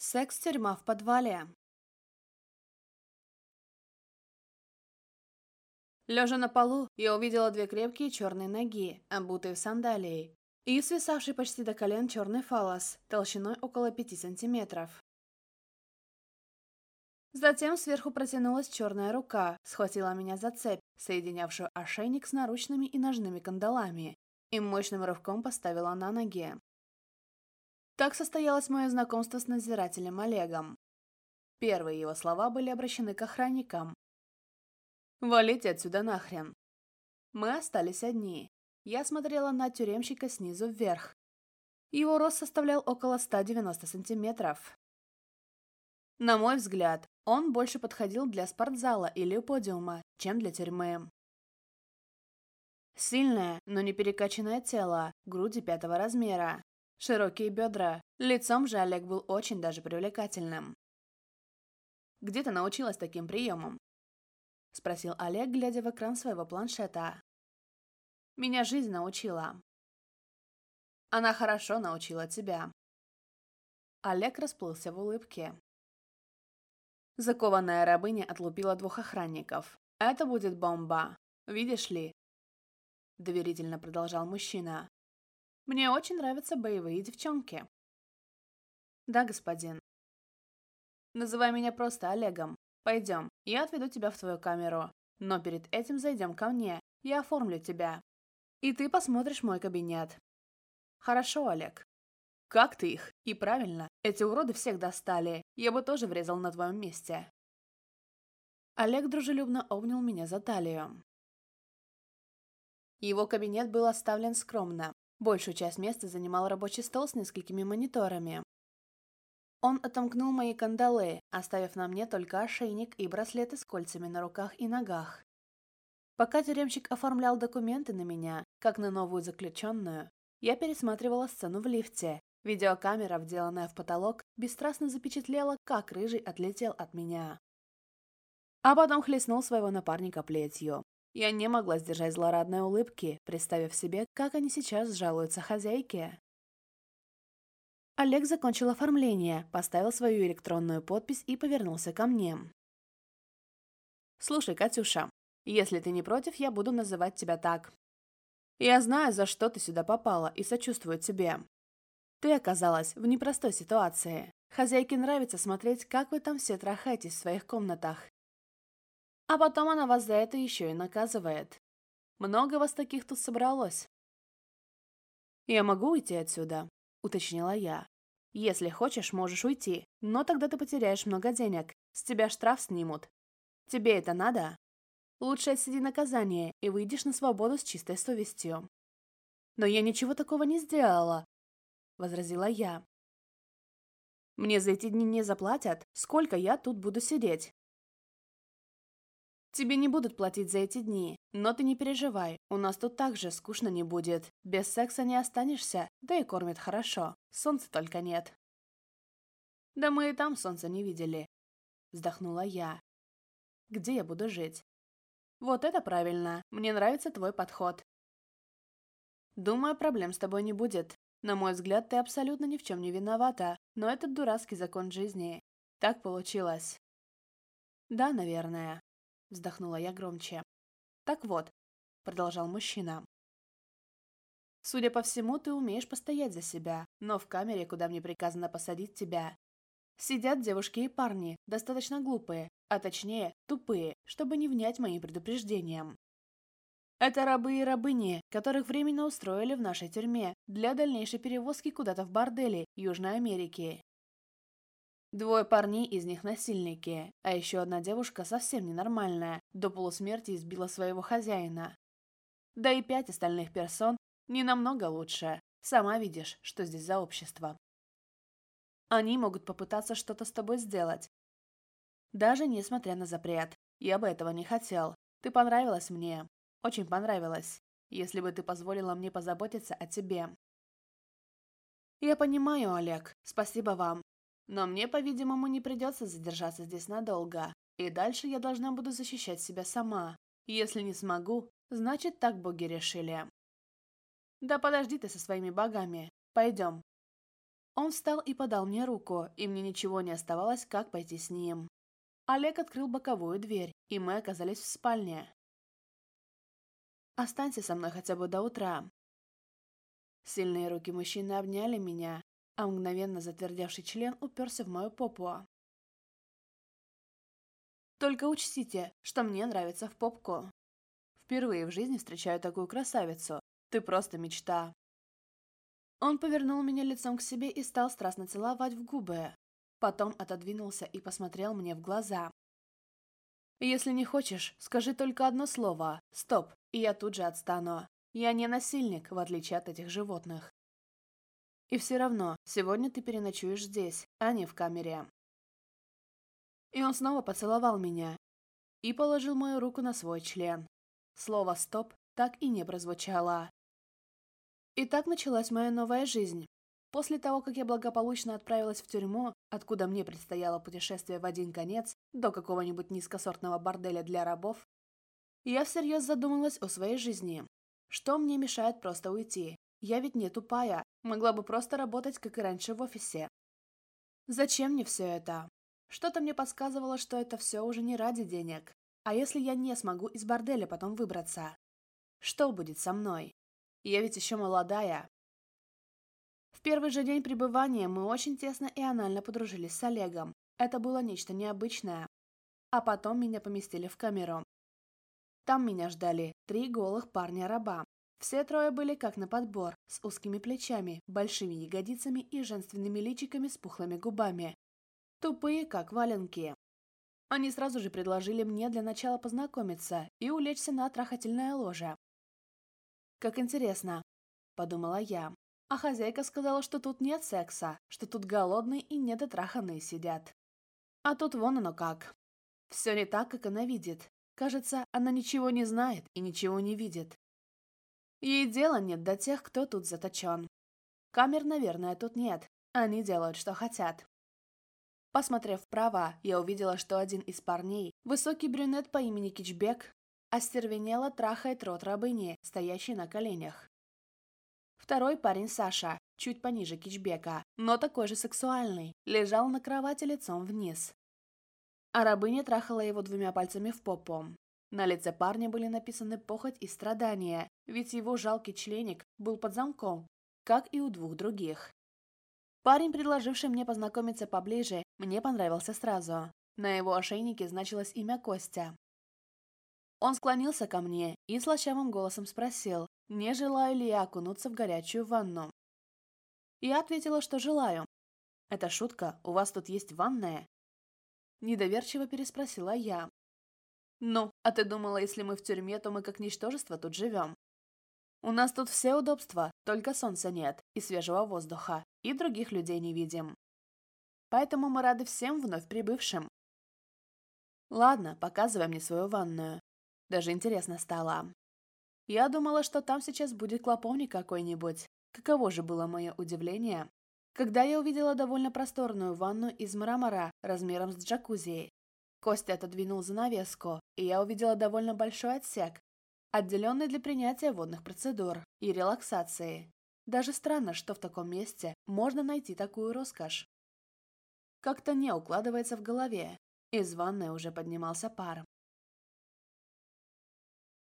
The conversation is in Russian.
Секс-тюрьма в подвале. Лежа на полу, я увидела две крепкие черные ноги, обутые в сандалии, и свисавший почти до колен черный фалос, толщиной около пяти сантиметров. Затем сверху протянулась черная рука, схватила меня за цепь, соединявшую ошейник с наручными и ножными кандалами, и мощным рывком поставила на ноги. Так состоялось мое знакомство с надзирателем Олегом. Первые его слова были обращены к охранникам. «Валите отсюда нахрен!» Мы остались одни. Я смотрела на тюремщика снизу вверх. Его рост составлял около 190 сантиметров. На мой взгляд, он больше подходил для спортзала или подиума, чем для тюрьмы. Сильное, но не перекачанное тело, груди пятого размера, Широкие бедра. Лицом же Олег был очень даже привлекательным. «Где ты научилась таким приемам?» — спросил Олег, глядя в экран своего планшета. «Меня жизнь научила». «Она хорошо научила тебя». Олег расплылся в улыбке. Закованная рабыня отлупила двух охранников. «Это будет бомба. Видишь ли?» Доверительно продолжал мужчина. Мне очень нравятся боевые девчонки. Да, господин. Называй меня просто Олегом. Пойдем, я отведу тебя в твою камеру. Но перед этим зайдем ко мне. Я оформлю тебя. И ты посмотришь мой кабинет. Хорошо, Олег. Как ты их? И правильно, эти уроды всех достали. Я бы тоже врезал на твоем месте. Олег дружелюбно обнял меня за талию. Его кабинет был оставлен скромно. Большую часть места занимал рабочий стол с несколькими мониторами. Он отомкнул мои кандалы, оставив на мне только ошейник и браслеты с кольцами на руках и ногах. Пока тюремщик оформлял документы на меня, как на новую заключенную, я пересматривала сцену в лифте. Видеокамера, вделанная в потолок, бесстрастно запечатлела, как Рыжий отлетел от меня. А потом хлестнул своего напарника плетью. Я не могла сдержать злорадной улыбки, представив себе, как они сейчас жалуются хозяйке. Олег закончил оформление, поставил свою электронную подпись и повернулся ко мне. «Слушай, Катюша, если ты не против, я буду называть тебя так. Я знаю, за что ты сюда попала, и сочувствую тебе. Ты оказалась в непростой ситуации. Хозяйке нравится смотреть, как вы там все трахаетесь в своих комнатах, а потом она вас за это еще и наказывает. Много вас таких тут собралось. «Я могу уйти отсюда», — уточнила я. «Если хочешь, можешь уйти, но тогда ты потеряешь много денег, с тебя штраф снимут. Тебе это надо? Лучше отсиди наказание и выйдешь на свободу с чистой совестью». «Но я ничего такого не сделала», — возразила я. «Мне за эти дни не заплатят, сколько я тут буду сидеть. Тебе не будут платить за эти дни, но ты не переживай, у нас тут так же скучно не будет. Без секса не останешься, да и кормит хорошо. Солнца только нет. Да мы и там солнца не видели. Вздохнула я. Где я буду жить? Вот это правильно. Мне нравится твой подход. Думаю, проблем с тобой не будет. На мой взгляд, ты абсолютно ни в чем не виновата, но этот дурацкий закон жизни. Так получилось. Да, наверное. Вздохнула я громче. «Так вот», — продолжал мужчина. «Судя по всему, ты умеешь постоять за себя, но в камере, куда мне приказано посадить тебя, сидят девушки и парни, достаточно глупые, а точнее, тупые, чтобы не внять моим предупреждениям. Это рабы и рабыни, которых временно устроили в нашей тюрьме для дальнейшей перевозки куда-то в бордели Южной Америки. Двое парней, из них насильники, а еще одна девушка совсем ненормальная, до полусмерти избила своего хозяина. Да и пять остальных персон не намного лучше. Сама видишь, что здесь за общество. Они могут попытаться что-то с тобой сделать. Даже несмотря на запрет. Я бы этого не хотел. Ты понравилась мне. Очень понравилась. Если бы ты позволила мне позаботиться о тебе. Я понимаю, Олег. Спасибо вам. Но мне, по-видимому, не придется задержаться здесь надолго, и дальше я должна буду защищать себя сама. Если не смогу, значит, так боги решили. Да подожди ты со своими богами. Пойдем. Он встал и подал мне руку, и мне ничего не оставалось, как пойти с ним. Олег открыл боковую дверь, и мы оказались в спальне. «Останься со мной хотя бы до утра». Сильные руки мужчины обняли меня, а мгновенно затвердевший член уперся в мою попу. Только учтите, что мне нравится в попку. Впервые в жизни встречаю такую красавицу. Ты просто мечта. Он повернул меня лицом к себе и стал страстно целовать в губы. Потом отодвинулся и посмотрел мне в глаза. «Если не хочешь, скажи только одно слово. Стоп, и я тут же отстану. Я не насильник, в отличие от этих животных». И все равно, сегодня ты переночуешь здесь, а не в камере. И он снова поцеловал меня и положил мою руку на свой член. Слово «стоп» так и не прозвучало. И так началась моя новая жизнь. После того, как я благополучно отправилась в тюрьму, откуда мне предстояло путешествие в один конец до какого-нибудь низкосортного борделя для рабов, я всерьез задумалась о своей жизни. Что мне мешает просто уйти? Я ведь не тупая, Могла бы просто работать, как и раньше, в офисе. Зачем мне все это? Что-то мне подсказывало, что это все уже не ради денег. А если я не смогу из борделя потом выбраться? Что будет со мной? Я ведь еще молодая. В первый же день пребывания мы очень тесно и анально подружились с Олегом. Это было нечто необычное. А потом меня поместили в камеру. Там меня ждали три голых парня-раба, все трое были как на подбор, с узкими плечами, большими ягодицами и женственными личиками с пухлыми губами. Тупые, как валенки. Они сразу же предложили мне для начала познакомиться и улечься на трахательное ложе. «Как интересно», — подумала я. А хозяйка сказала, что тут нет секса, что тут голодные и недотраханные сидят. А тут вон оно как. Все не так, как она видит. Кажется, она ничего не знает и ничего не видит. Ей дела нет до тех, кто тут заточен. Камер, наверное, тут нет. Они делают, что хотят. Посмотрев вправо, я увидела, что один из парней, высокий брюнет по имени Кичбек, остервенело трахает рот рабыни, стоящей на коленях. Второй парень Саша, чуть пониже Кичбека, но такой же сексуальный, лежал на кровати лицом вниз. А рабыня трахала его двумя пальцами в попу. На лице парня были написаны похоть и страдания, ведь его жалкий членик был под замком, как и у двух других. Парень, предложивший мне познакомиться поближе, мне понравился сразу. На его ошейнике значилось имя Костя. Он склонился ко мне и слащавым голосом спросил, не желаю ли я окунуться в горячую ванну. Я ответила, что желаю. «Это шутка, у вас тут есть ванная?» Недоверчиво переспросила я. «Ну, а ты думала, если мы в тюрьме, то мы как ничтожество тут живем?» «У нас тут все удобства, только солнца нет, и свежего воздуха, и других людей не видим. Поэтому мы рады всем вновь прибывшим». «Ладно, показывай мне свою ванную. Даже интересно стало. Я думала, что там сейчас будет клоповник какой-нибудь. Каково же было мое удивление, когда я увидела довольно просторную ванну из мрамора размером с джакузи Костя отодвинул занавеску, и я увидела довольно большой отсек, отделенный для принятия водных процедур и релаксации. Даже странно, что в таком месте можно найти такую роскошь. Как-то не укладывается в голове. Из ванны уже поднимался пар,